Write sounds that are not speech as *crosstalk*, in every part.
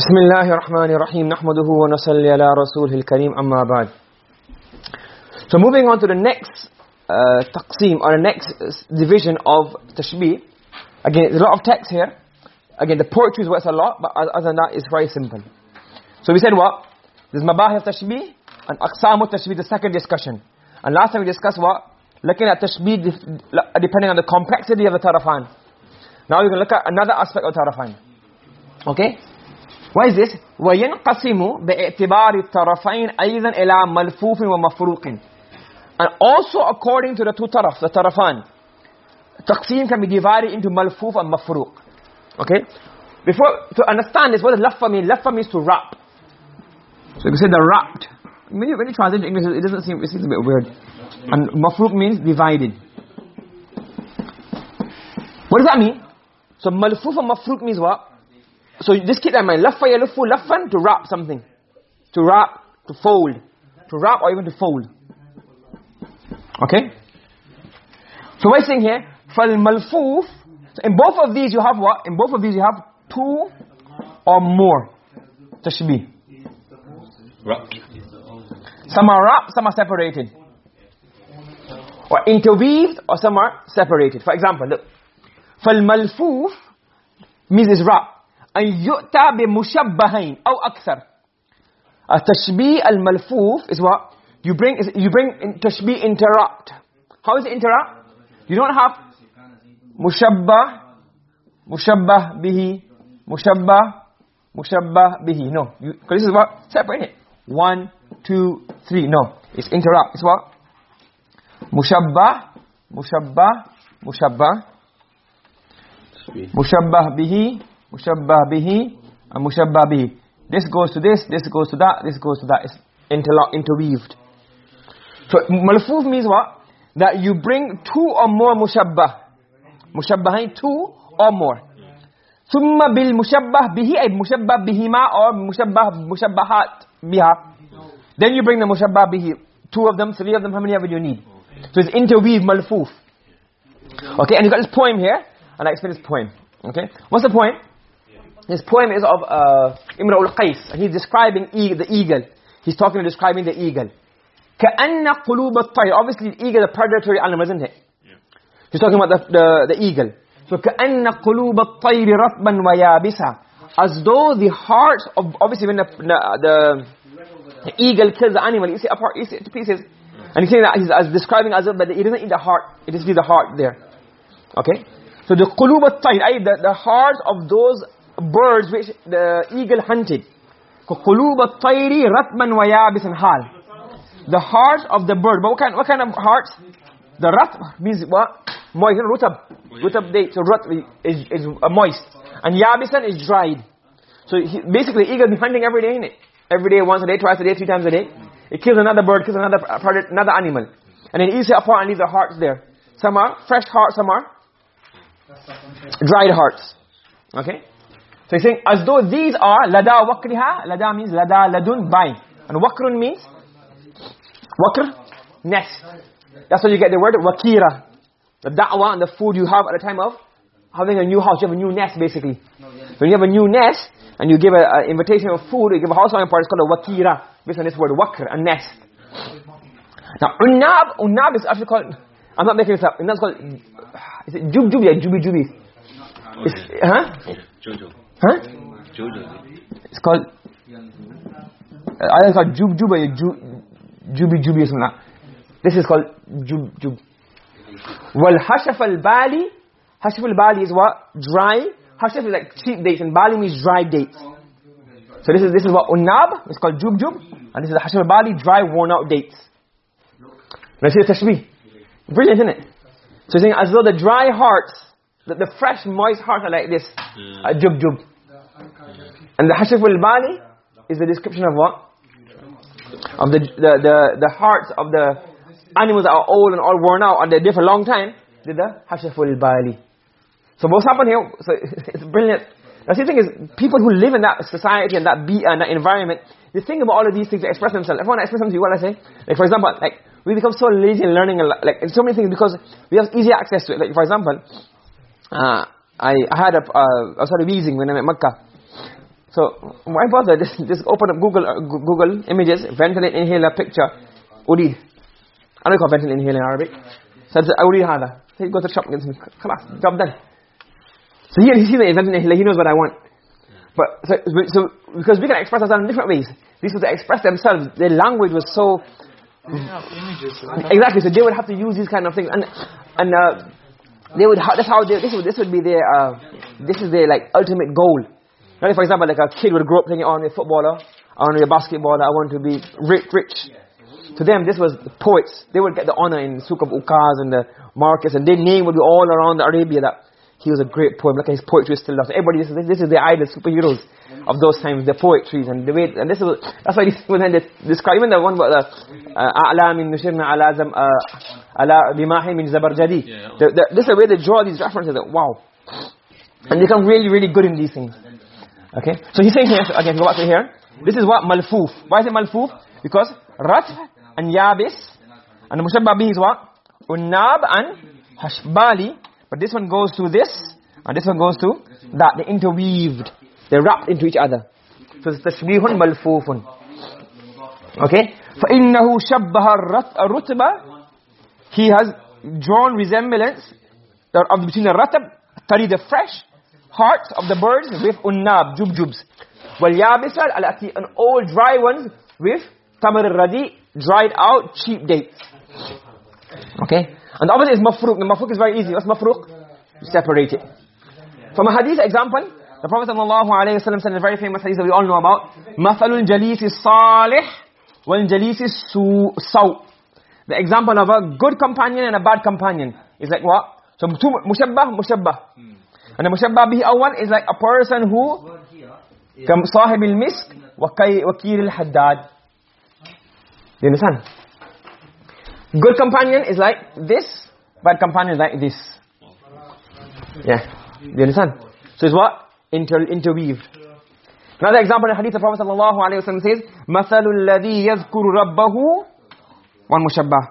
بسم الله الرحمن الرحيم نحمده ونصلي على رسوله الكريم أما بعد So moving on to the next uh, taqsim or the next division of tashbih again there's a lot of text here again the poetry is what's a lot but other than that it's very simple so we said what there's mabahih of tashbih and aqsam of tashbih the second discussion and last time we discussed what looking at tashbih depending on the complexity of the tarafan now we're going to look at another aspect of tarafan okay what is this وينقسم باعتبار الطرفين ايضا الى ملفوف ومفروق and also according to the two taraf the tarafan taqsim can be divided into malfuf and mafruq okay before to understand this what does laffa mean laffa means to wrap so you can say the wrapped when you, when you translate english it doesn't seem it seems a bit weird and mafruq means divided what does that mean so malfuf and mafruq means what So that in mind. Laffa yaluffu laffan to wrap something. To wrap to fold. To wrap or even to fold. Okay? So what is saying here fal malfuf so in both of these you have what? In both of these you have two or more. Tashbih wrapped. Some are wrapped some are separated. Or interweaved or some are separated. For example look. Fal malfuf means is wrapped أن يؤتى بمشبهين أو أكثر التشبيه الملفوف is what you bring is you bring in tashbih interrupt how is it interrupt you don't have mushabbah mushabbah bihi mushabbah mushabbah bihi no you, this is what separate it one two three no it's interrupt it's what mushabbah mushabbah mushabbah mushabbah bihi mushabbah bihi and mushabbah bihi this goes to this this goes to that this goes to that. It's interlocked interweaved. So malfuf means what? That you bring two or more mushabbah. Mushabbahain two or more. Bil mushabbah bihi ay mushabbah bihima or mushabbah mushabbahat biha. Then you bring the mushabbah bihi. Two of them three of them how many of you need? So it's interweave malfuf okay and you got this poem here and i explain this poem. Okay what's the point his poem is of uh, Imra al-Qais. He's describing e the eagle. He's talking and describing the eagle. كَأَنَّ قُلُوبَ الطَّيْرِ Obviously, the eagle is a predatory animal, isn't it? Yeah. He's talking about the, the, the eagle. So كَأَنَّ قُلُوبَ الطَّيْرِ رَطْبًا وَيَابِسًا As though the hearts of, obviously when the, the, the eagle kills the animal, you see, apart, you see it to pieces. And he's saying that he's as describing as if that he doesn't eat the heart. It just leaves the heart there. Okay? So the قُلُوبَ الطَّيْرِ, the, the hearts of those birds which the eagle hunted قلوب الطير رطبا ويابسا حال the heart of the bird but what kind what kind of hearts the rat means what moist rutab rutab date so rat is is moist and yabisan is dried so he, basically eagle be hunting every day in it every day once a day twice a day three times a day it kills another bird kills another another animal and then eats it apart and leaves the hearts there some are fresh hearts some are dried hearts okay So he's saying, as though these are lada wakriha, lada means lada ladun by. And wakrun means, wakr, nest. That's where you get the word wakira. The da'wah and the food you have at the time of having a new house. You have a new nest basically. When you have a new nest, and you give an invitation of food, you give a housewarming party, it's called a wakira. Based on this word, wakr, a nest. Now, unnab, unnab is actually called, I'm not making this up, unnab is called, is it jub jubi or jubi jubi? It's, huh? Huh? It's called uh, either called jub jub or ju, jubi jubi or something. This is called jub jub. Wal hashaf al bali, hashaf al bali is what? Dry. Hashaf is like cheap dates and bali means dry dates. So this is this is what unnab is called jub jub and this is hashaf al bali dry worn out dates. Let's see the tashbih. Brilliant, isn't it? So saying as though the dry hearts, the, the fresh moist hearts are like this. Uh, jub jub. And the hashif al-bali is the description of what? Of the, the, the, the hearts of the animals that are old and all worn out and they're there for a long time. Did the hashif al-bali. So what's happened here? So *laughs* it's brilliant. The thing is, people who live in that society and that be and that environment, they think about all of these things to express themselves. If I want to express something to you, what I say? Like for example, like we become so lazy in learning, like so many things because we have easy access to it. Like for example, uh, I, I had a, uh, I started wheezing when I'm at Makkah. So, why bother? Just, just open up Google, uh, Google images, Ventolin inhaler picture, urid. I don't call Ventolin inhaler in Arabic. So, it's urid hada. So, you go to the shop and get some, on, job done. So, here, he sees the Ventolin inhaler, he knows what I want. But, so, so, because we can express ourselves in different ways. These to express themselves, their language was so... Exactly, so they would have to use these kind of things. And, and uh, they would, that's how they, this would, this would be their, uh, this is their like ultimate goal. Now, for example, like a kid would grow up thinking, oh, I'm a footballer, I want to be a basketballer, I want to be rich, rich. To them, this was the poets. They would get the honor in Souk of Ukaz and the markets, and their name would be all around Arabia that he was a great poet. Look at his poetry is still lost. Everybody, this is, this is the idol superheroes of those times, the poetry and the way. And this is that's why this was ended. Describe even the one about the ala min nushirna ala zam uh, ala bimahi min zabarjadi. This is the way they draw these references. That, wow, and they become really, really good in these things. Okay, so he's saying here again. Go back to here. This is what malfuf. Why is it malfuf? Because ratf and yabis and mushabbah is what unab and hashbali But this one goes to this, and this one goes to that. They interweaved. They wrapped into each other. So it's tashbihun malfoofun. Okay? فَإِنَّهُ شَبَّهَ الرُّتْبَ He has drawn resemblance of between the ratab, tari the fresh, hearts of the birds with unnab, jubjubs. Wal yabisal alati and all dry ones with tamar radi, dried out cheap dates. Okay? And the opposite is mafruq. The mafruq is very easy. What's mafruq? You separate it. From a hadith example, the Prophet sallallahu alayhi wa sallam said a very famous hadith that we all know about. مَثَلُ الْجَلِيسِ الصَّالِحِ وَالْجَلِيسِ السَّوْءِ The example of a good companion and a bad companion is like what? So mushabbah, mushabbah. And the mushabbah bihi awwal is like a person who kam sahib al-misk wa wakil al-haddad. You understand? Good companion is like this, bad companion is like this. Yeah. You understand? So it's what? Inter interweaved. Another example in hadith the Prophet sallallahu alaihi wasallam says, "Mathalu alladhi yadhkuru rabbahu one mushabbah.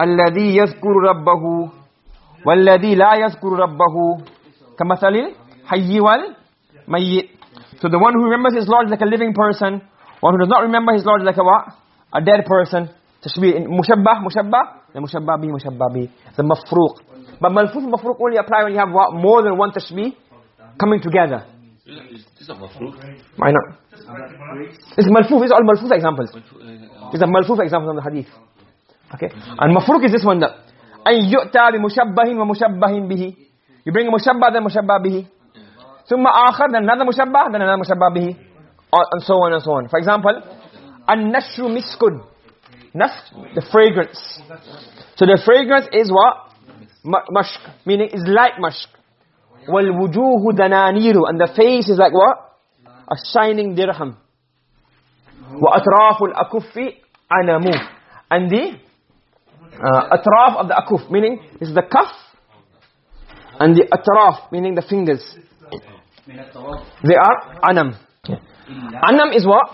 Alladhi yadhkuru rabbahu walladhi la yadhkuru rabbahu kamathalil hayyi wal mayyit." So the one who remembers his Lord is like a living person, one who does not remember his Lord is like a what? A dead person. Tashbih mushabbah mushabbah, the mushabbah bi mushabbah bi. The mafruq. But malfuf mafruq only apply when you have? More than one tashbih coming together. Is mafruq? Why not? It's malfuf. It's all malfuf examples. It's a malfuf example from the hadith. Okay? And mafruq is this one that أن يؤتى بمشبه ومشبه به You bring a mushabbah then mushabbah bihi. ثم آخر then another mushabbah then another mushabbah bihi. And so on and so on. For example, النشر مسكن. Nasr, the fragrance. So the fragrance is what? Mashk. Meaning is like mashk. وَالْوُجُوهُ دَنَانِيرُ And the face is like what? A shining dirham. وَأَطْرَافُ الْأَكُفِّ عَنَمُ And the uh, atraf of the akuf, meaning is the cuff and the atraf, meaning the fingers. They are anam. Anam is what?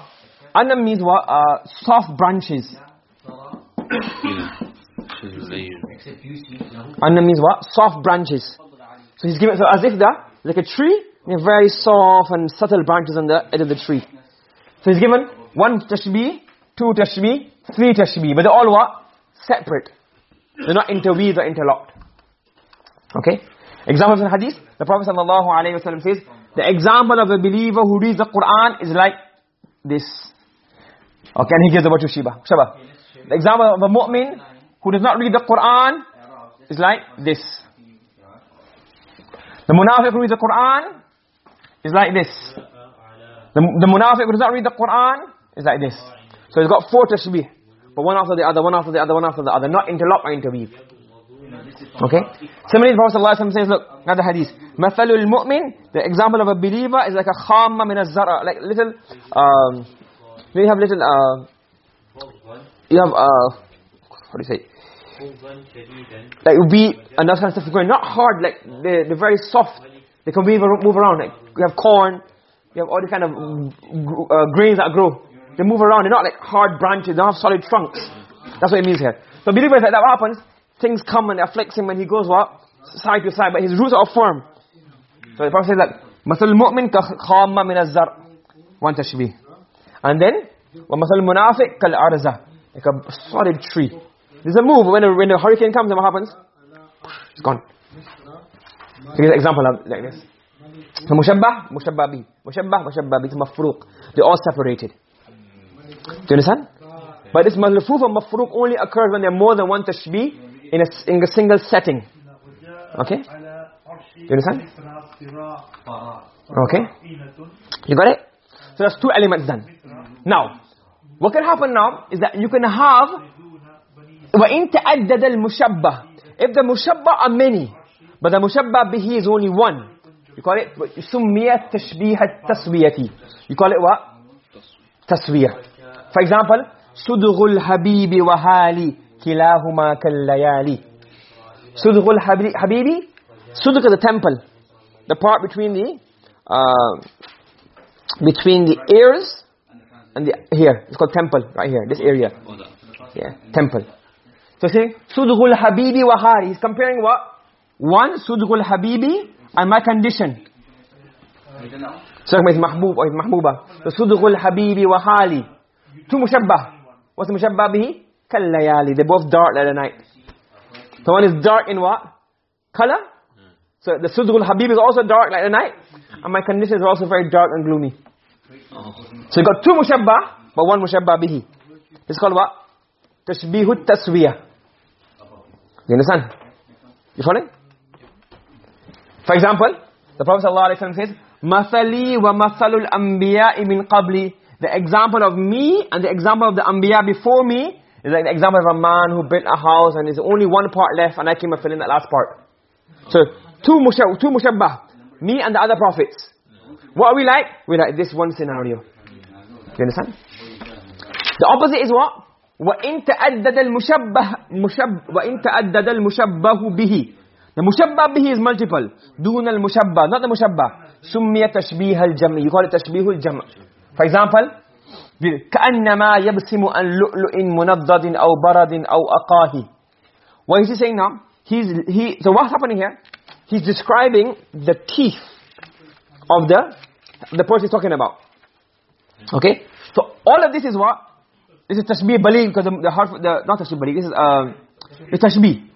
Anam means what? Uh, soft branches. Anam means what? Soft branches. So he's giving, so as if that, like a tree, very soft and subtle branches on the edge of the tree. So he's given one tashbih, two tashbih, three tashbih, but they're all what? Separate. They're not interweaved or interlocked. Okay? Examples in hadith, the Prophet sallallahu alayhi wa says, the example of a believer who reads the Quran is like this. Okay, and he gives the word to Shiba. Shaba. The example of a mu'min who does not read the Quran is like this. The munafiq who reads the Quran is like this. The, the munafiq who does not read the Quran is like this. So he's got four tashbih. But one after the other, one after the other, one after the other. Not interlock or interweave. Okay? Similarly, the Prophet ﷺ says, look, another hadith. مَثَلُ الْمُؤْمِن The example of a believer is like a khamma min al-zara. Like little, um, you have little, uh, you have, uh, what do you say? Like wheat and that kind of stuff growing. Not hard, like they're, they're very soft. They can move, move around. Like you have corn, you have all these kind of uh, grains that grow. They move around. They're not like hard branches. They don't have solid trunks. That's what it means here. So believers, like that what happens, things come and afflict him and he goes what? Side to side. But his roots are firm. So the Prophet says like, مَثَلُ الْمُؤْمِنْ كَخَامَّ مِنَ الزَّرْءِ one tashbih and then وَمَثَلُ الْمُنَافِقِ كَالْأَرْزَةِ like a solid tree. There's a move when a, when a hurricane comes and what happens? It's gone. So here's an example of like this. So mushabbah mushabbah bi mushabbah mushabbah bi mafruq. They all separated. Do you understand? But this malfuf and mafruq only occurs when there are more than one tashbih in a, in a single setting. Okay? Do you understand? Okay. You got it? So that's two elements done now what can happen now is that you can have وَإِن تَعَدَّدَ الْمُشَبَّهِ if the mushabbah are many but the mushabbah bihi is only one you call it سُمِّيَ تَشْبِيهَ التَّسْوِيَةِ you call it what? taswiyah for example صُدْغُ الْحَبِيبِ وَهَالِ كِلَاهُمَا كَاللَّيَالِ صُدْغُ الْحَبِيبِ Suduk is the temple the part between the uh, between the ears and the here it's called temple right here this area. Yeah temple. So see sudghul habibi wa hari he's comparing what? One sudghul habibi and my condition. So it's mahbub or it's mahbuba. So sudghul habibi wa hali two mushabbah. What's the mushabbah bihi? Kallayali. They both dark like the night. So one is dark in what? Color so the sudghul habib is also dark like the night. And my condition is also very dark and gloomy so you got two mushabbah but one mushabbah bihi. It's called what? Tashbihut taswiyah. You understand? You following for example the prophet wasallam says mathali wa mathalul anbiya'i min qabli. The example of me and the example of the anbiya before me is like the example of a man who built a house and there's only one part left and i came and fill in that last part. So two mushabbah two mushabbah me and the other prophets what are we like we're like this one scenario you understand the opposite is what وَإِن تَأَدَّدَ الْمُشَبَّهُ مُشَبَّ وَإِن تَأَدَّدَ الْمُشَبَّهُ بِهِ The mushabbah bihi is multiple. دون المشبه, not the mushabbah. سُمِّيَ تَشْبِيهَ الْجَمْعِ You call it تشبيه الجمع. For example, كَأَنَّمَا يَبْسِمُ أَنْ لُؤْلُؤٍ مُنَضَّدٍ أَوْ بَرَدٍ أَوْ أَقَاهِ What is he saying now? He's, he, so what's happening here? He's describing the teeth of the, the person he's talking about. Okay? So all of this is what? This is tashbih baligh because the, the harf, the, not tashbih baligh, this is, uh, the tashbih.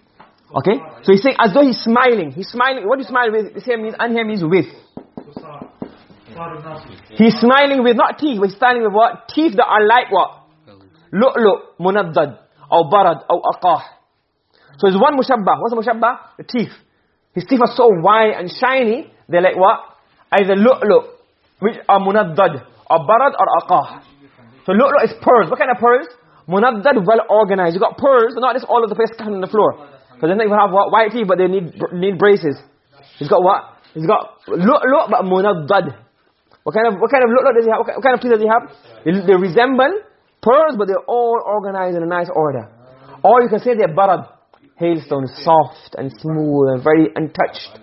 Okay? So he's saying as though he's smiling. He's smiling. What do you smile with? The same means, and here means with. He's smiling with not teeth, he's smiling with what? Teeth that are like what? Lu'lu, munaddad, or barad, or aqah. So there's one mushabbah. What's the mushabbah? The teeth. His teeth are so white and shiny, they're like what? Either lu'lu, which are munaddad, or barad, or aqah. So lu'lu is pearls. What kind of pearls? Munaddad, well organized. You got pearls, but not just all of the place scattered on the floor. Because they even have? White teeth, but they need need braces. He's got what? He's got lu'lu, but munaddad. What kind of what kind of lu'lu does he have? What kind of teeth does he have? They, they resemble pearls, but they're all organized in a nice order. Or you can say they're barad, hailstones, soft and smooth and very untouched.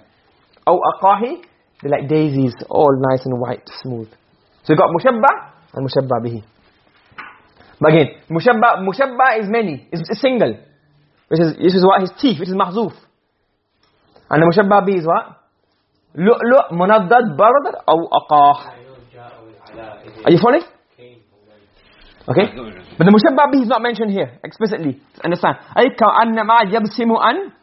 Or aqahi, they're like daisies, all nice and white, smooth. So you got mushabbah and mushabbah bihi. But again, mushabbah, mushabbah is many, is single. Which is, this is what? His teeth, which is mahzuf. And the mushabbah bihi is what? lu'lu' munaddad barad aw aqah are you following okay but the mushabbah bihi is not mentioned here explicitly understand ay ka annama yabsimu an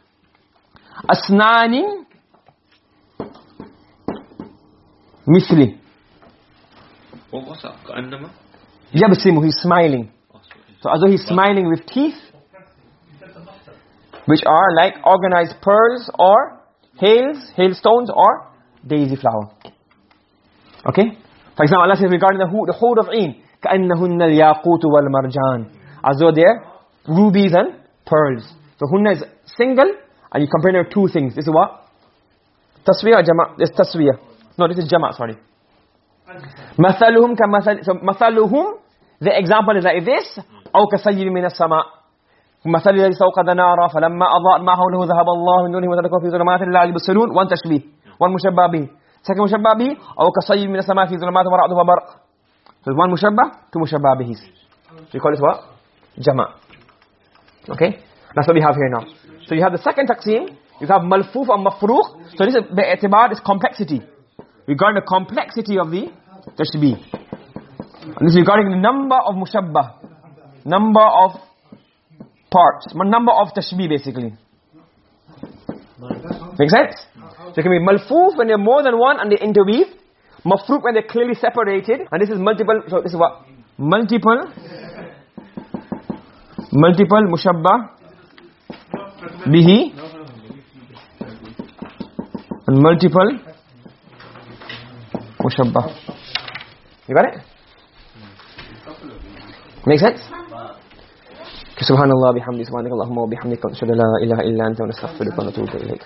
asnanin misli What was that? Annama? yabsimu he's smiling so as though he's smiling with teeth which are like organized pearls or hails, hailstones or daisy flower. Okay? For example, Allah says regarding the hood, the hood of Een, كَأَنَّهُنَّ الْيَاقُوتُ وَالْمَرْجَانِ As though they're rubies and pearls. So hunna is single and you compare them two things. This is what? Taswiyah or jama'? This taswiyah. No, this is jama', sorry. مَثَلُهُمْ كَمَثَلِ So مَثَلُهُمْ, the example is like this. أَوْ كَسَيِّبٍ مِنَ السَّمَاءِ مثل الذي استوقد نارا فلما اضاء ما حوله ذهب الله من نوره وتركه في ظلمات لا يبصرون وان تشبيه وان مشبه به second مشبه به او كصيب من السماء في ظلمات ورعد وبرق so one مشبه two مشبه به so you call it what jama okay that's what we have here now so you have the second taqsim you have malfuf and mafruq so this is باعتبار is complexity regarding the complexity of the tashbih This is regarding the number of mushabbah. Number of parts. Number of tashbih basically. Make sense? So it can be malfoof when they're more than one and they interweave. Mafruq when they're clearly separated. And this is multiple, so this is what? Multiple. Multiple mushabbah. Bihi. And multiple mushabbah. You got it? Make sense? سبحان الله بحمده سبحانك اللهم وبحمدك ونشهد لا اله الا انت ونستغفرك ونتوب اليك